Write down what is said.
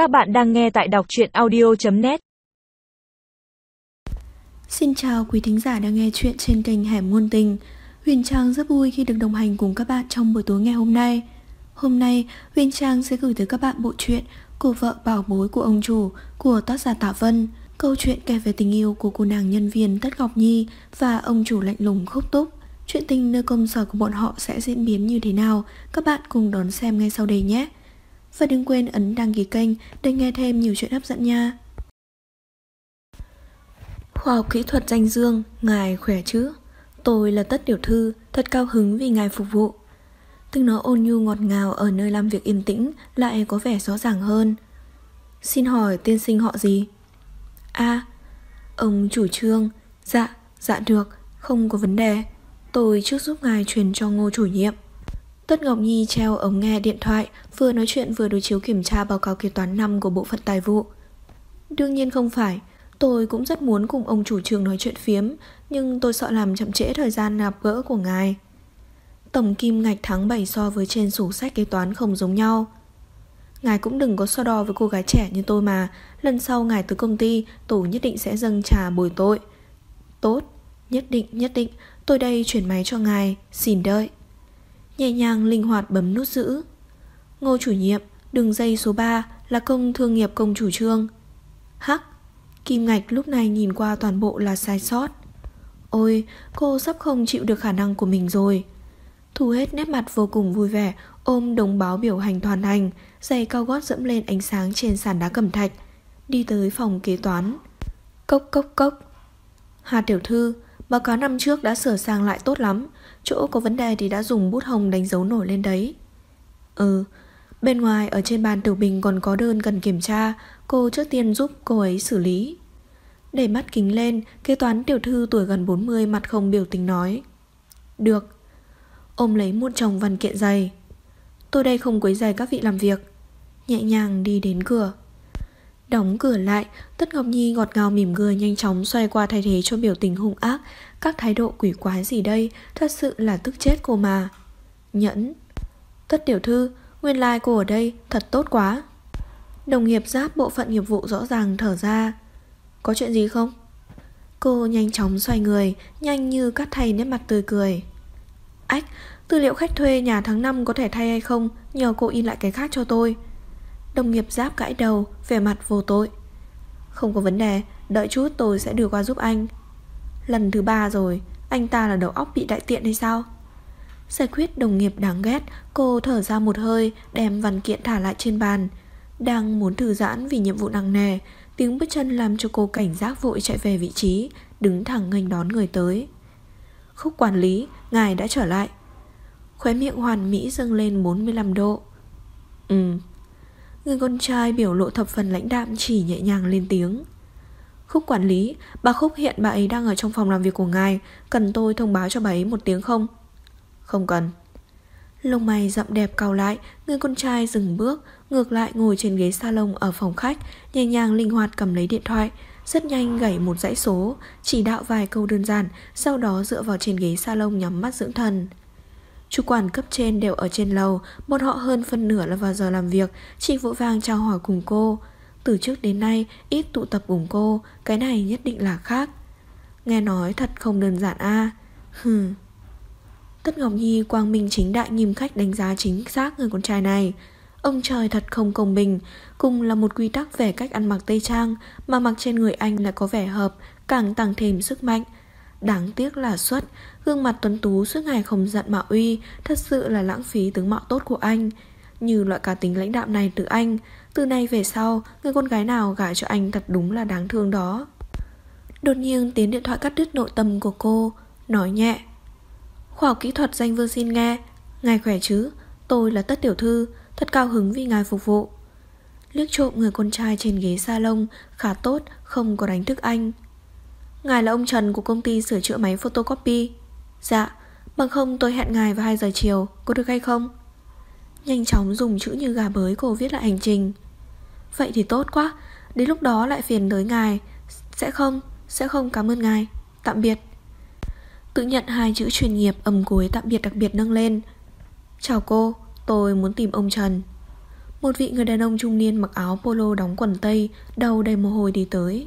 Các bạn đang nghe tại đọc truyện audio.net Xin chào quý thính giả đang nghe chuyện trên kênh Hẻm Ngôn Tình. Huyền Trang rất vui khi được đồng hành cùng các bạn trong buổi tối ngày hôm nay. Hôm nay, Huyền Trang sẽ gửi tới các bạn bộ truyện Cô vợ bảo bối của ông chủ của tác giả Tạ Vân Câu chuyện kể về tình yêu của cô nàng nhân viên Tất Ngọc Nhi và ông chủ lạnh lùng khúc túc. Chuyện tình nơi công sở của bọn họ sẽ diễn biến như thế nào? Các bạn cùng đón xem ngay sau đây nhé. Và đừng quên ấn đăng ký kênh để nghe thêm nhiều chuyện hấp dẫn nha Khoa học kỹ thuật danh dương, ngài khỏe chứ? Tôi là tất tiểu thư, thật cao hứng vì ngài phục vụ. Từng nó ôn nhu ngọt ngào ở nơi làm việc yên tĩnh lại có vẻ rõ ràng hơn. Xin hỏi tiên sinh họ gì? A. ông chủ trương. Dạ, dạ được, không có vấn đề. Tôi trước giúp ngài truyền cho ngô chủ nhiệm. Tất Ngọc Nhi treo ống nghe điện thoại, vừa nói chuyện vừa đối chiếu kiểm tra báo cáo kế toán năm của bộ phận tài vụ. Đương nhiên không phải, tôi cũng rất muốn cùng ông chủ trường nói chuyện phiếm, nhưng tôi sợ làm chậm trễ thời gian nạp gỡ của ngài. Tổng kim ngạch tháng 7 so với trên sổ sách kế toán không giống nhau. Ngài cũng đừng có so đo với cô gái trẻ như tôi mà, lần sau ngài tới công ty, tổ nhất định sẽ dâng trà bồi tội. Tốt, nhất định, nhất định, tôi đây chuyển máy cho ngài, xin đợi. Nhẹ nhàng linh hoạt bấm nút giữ. Ngô chủ nhiệm, đường dây số 3 là công thương nghiệp công chủ trương. Hắc, kim ngạch lúc này nhìn qua toàn bộ là sai sót. Ôi, cô sắp không chịu được khả năng của mình rồi. Thu hết nét mặt vô cùng vui vẻ, ôm đồng báo biểu hành toàn hành, giày cao gót dẫm lên ánh sáng trên sàn đá cẩm thạch, đi tới phòng kế toán. Cốc cốc cốc. Hà tiểu thư, báo cáo năm trước đã sửa sang lại tốt lắm, chỗ có vấn đề thì đã dùng bút hồng đánh dấu nổi lên đấy. Ừ, bên ngoài ở trên bàn tiểu bình còn có đơn cần kiểm tra, cô trước tiên giúp cô ấy xử lý. Để mắt kính lên, kế toán tiểu thư tuổi gần 40 mặt không biểu tình nói. Được. Ôm lấy một chồng văn kiện dày. Tôi đây không quấy rầy các vị làm việc. Nhẹ nhàng đi đến cửa. Đóng cửa lại, Tất Ngọc Nhi ngọt ngào mỉm cười nhanh chóng xoay qua thay thế cho biểu tình hung ác. Các thái độ quỷ quái gì đây, thật sự là tức chết cô mà. Nhẫn. Tất tiểu thư, nguyên lai like cô ở đây, thật tốt quá. Đồng nghiệp giáp bộ phận nghiệp vụ rõ ràng thở ra. Có chuyện gì không? Cô nhanh chóng xoay người, nhanh như cắt thay nét mặt tươi cười. Ách, tư liệu khách thuê nhà tháng 5 có thể thay hay không, nhờ cô in lại cái khác cho tôi. Đồng nghiệp giáp gãi đầu, vẻ mặt vô tội. Không có vấn đề, đợi chút tôi sẽ đưa qua giúp anh. Lần thứ ba rồi, anh ta là đầu óc bị đại tiện hay sao? Giải quyết đồng nghiệp đáng ghét, cô thở ra một hơi, đem văn kiện thả lại trên bàn. Đang muốn thư giãn vì nhiệm vụ nặng nề, tiếng bước chân làm cho cô cảnh giác vội chạy về vị trí, đứng thẳng nghênh đón người tới. Khúc quản lý, ngài đã trở lại. Khóe miệng hoàn mỹ dâng lên 45 độ. Ừ. Người con trai biểu lộ thập phần lãnh đạm chỉ nhẹ nhàng lên tiếng. Khúc quản lý, bà Khúc hiện bà ấy đang ở trong phòng làm việc của ngài, cần tôi thông báo cho bà ấy một tiếng không? Không cần. Lông mày rậm đẹp cao lại, người con trai dừng bước, ngược lại ngồi trên ghế salon ở phòng khách, nhẹ nhàng linh hoạt cầm lấy điện thoại, rất nhanh gảy một dãy số, chỉ đạo vài câu đơn giản, sau đó dựa vào trên ghế salon nhắm mắt dưỡng thần. Chủ quản cấp trên đều ở trên lầu, bọn họ hơn phân nửa là vào giờ làm việc, chị vội vàng chào hỏi cùng cô. Từ trước đến nay, ít tụ tập cùng cô, cái này nhất định là khác. Nghe nói thật không đơn giản a à. Tất Ngọc Nhi quang minh chính đại nghiêm khách đánh giá chính xác người con trai này. Ông trời thật không công bình, cùng là một quy tắc về cách ăn mặc Tây Trang mà mặc trên người anh lại có vẻ hợp, càng tăng thêm sức mạnh. Đáng tiếc là xuất, gương mặt tuấn tú suốt ngày không giận mạo uy, thật sự là lãng phí tướng mạo tốt của anh. Như loại cá tính lãnh đạm này từ anh, từ nay về sau, người con gái nào gả cho anh thật đúng là đáng thương đó. Đột nhiên tiếng điện thoại cắt đứt nội tâm của cô, nói nhẹ. Khoa học kỹ thuật danh vương xin nghe, ngài khỏe chứ, tôi là tất tiểu thư, thật cao hứng vì ngài phục vụ. Liếc trộm người con trai trên ghế salon, khá tốt, không có đánh thức anh. Ngài là ông Trần của công ty sửa chữa máy photocopy. Dạ, bằng không tôi hẹn ngài vào 2 giờ chiều, có được hay không? Nhanh chóng dùng chữ như gà bới cô viết lại hành trình. Vậy thì tốt quá, đến lúc đó lại phiền tới ngài. Sẽ không, sẽ không cảm ơn ngài. Tạm biệt. Tự nhận hai chữ chuyên nghiệp ầm cuối tạm biệt đặc biệt nâng lên. Chào cô, tôi muốn tìm ông Trần. Một vị người đàn ông trung niên mặc áo polo đóng quần tây, đầu đầy mồ hôi đi tới.